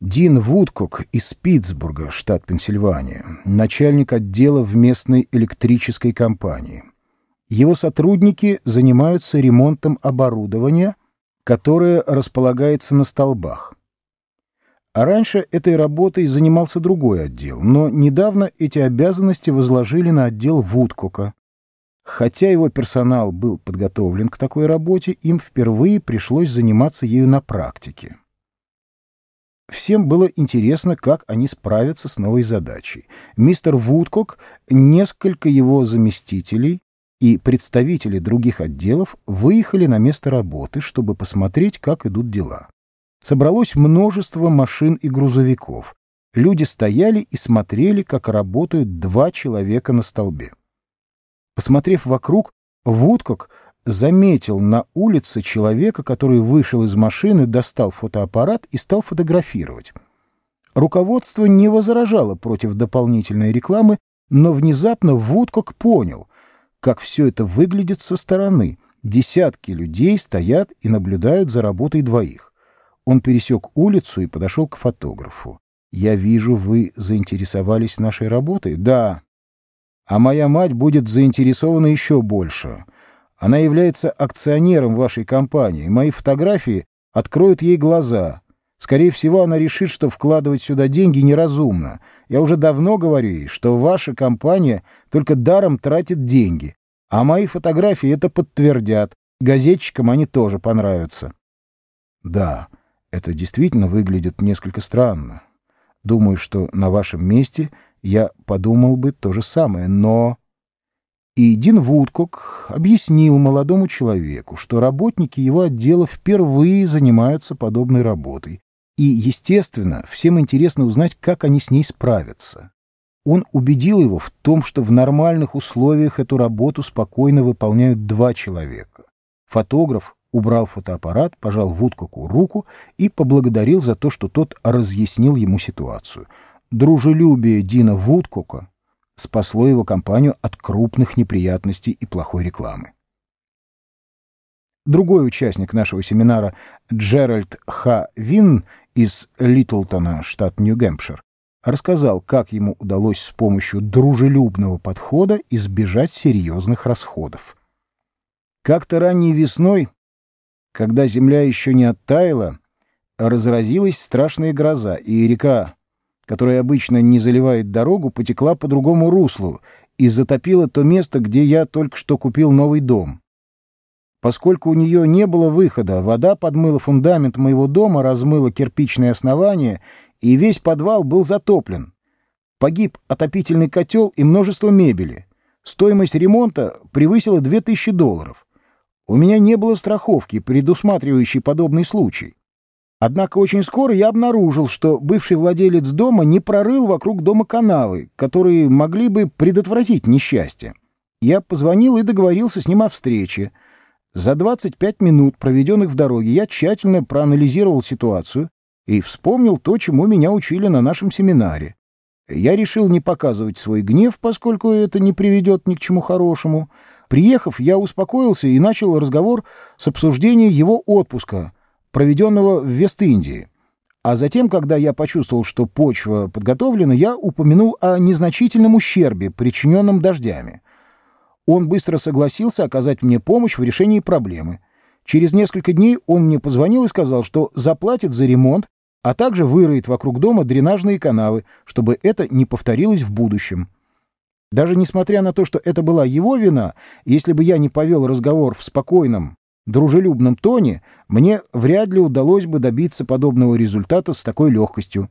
Дин Вудкок из Питтсбурга, штат Пенсильвания, начальник отдела в местной электрической компании. Его сотрудники занимаются ремонтом оборудования, которое располагается на столбах. А раньше этой работой занимался другой отдел, но недавно эти обязанности возложили на отдел Вудкока. Хотя его персонал был подготовлен к такой работе, им впервые пришлось заниматься ею на практике. Всем было интересно, как они справятся с новой задачей. Мистер Вудкок, несколько его заместителей и представители других отделов выехали на место работы, чтобы посмотреть, как идут дела. Собралось множество машин и грузовиков. Люди стояли и смотрели, как работают два человека на столбе. Посмотрев вокруг, Вудкок заметил на улице человека, который вышел из машины, достал фотоаппарат и стал фотографировать. Руководство не возражало против дополнительной рекламы, но внезапно Вудкок понял, как все это выглядит со стороны. Десятки людей стоят и наблюдают за работой двоих. Он пересек улицу и подошел к фотографу. «Я вижу, вы заинтересовались нашей работой?» «Да». «А моя мать будет заинтересована еще больше». Она является акционером вашей компании. Мои фотографии откроют ей глаза. Скорее всего, она решит, что вкладывать сюда деньги неразумно. Я уже давно говорю ей, что ваша компания только даром тратит деньги. А мои фотографии это подтвердят. Газетчикам они тоже понравятся. Да, это действительно выглядит несколько странно. Думаю, что на вашем месте я подумал бы то же самое, но... И Дин Вудкок объяснил молодому человеку, что работники его отдела впервые занимаются подобной работой. И, естественно, всем интересно узнать, как они с ней справятся. Он убедил его в том, что в нормальных условиях эту работу спокойно выполняют два человека. Фотограф убрал фотоаппарат, пожал Вудкоку руку и поблагодарил за то, что тот разъяснил ему ситуацию. Дружелюбие Дина Вудкока спасло его компанию от крупных неприятностей и плохой рекламы. Другой участник нашего семинара, Джеральд Х. Вин из Литлтона, штат Нью-Гэмпшир, рассказал, как ему удалось с помощью дружелюбного подхода избежать серьезных расходов. Как-то ранней весной, когда земля еще не оттаяла, разразилась страшная гроза, и река которая обычно не заливает дорогу, потекла по другому руслу и затопила то место, где я только что купил новый дом. Поскольку у нее не было выхода, вода подмыла фундамент моего дома, размыла кирпичное основание, и весь подвал был затоплен. Погиб отопительный котел и множество мебели. Стоимость ремонта превысила 2000 долларов. У меня не было страховки, предусматривающей подобный случай. Однако очень скоро я обнаружил, что бывший владелец дома не прорыл вокруг дома канавы, которые могли бы предотвратить несчастье. Я позвонил и договорился с ним о встрече. За 25 минут, проведенных в дороге, я тщательно проанализировал ситуацию и вспомнил то, чему меня учили на нашем семинаре. Я решил не показывать свой гнев, поскольку это не приведет ни к чему хорошему. Приехав, я успокоился и начал разговор с обсуждения его отпуска — проведенного в Вест-Индии. А затем, когда я почувствовал, что почва подготовлена, я упомянул о незначительном ущербе, причиненном дождями. Он быстро согласился оказать мне помощь в решении проблемы. Через несколько дней он мне позвонил и сказал, что заплатит за ремонт, а также выроет вокруг дома дренажные канавы, чтобы это не повторилось в будущем. Даже несмотря на то, что это была его вина, если бы я не повел разговор в спокойном, дружелюбном тоне, мне вряд ли удалось бы добиться подобного результата с такой легкостью.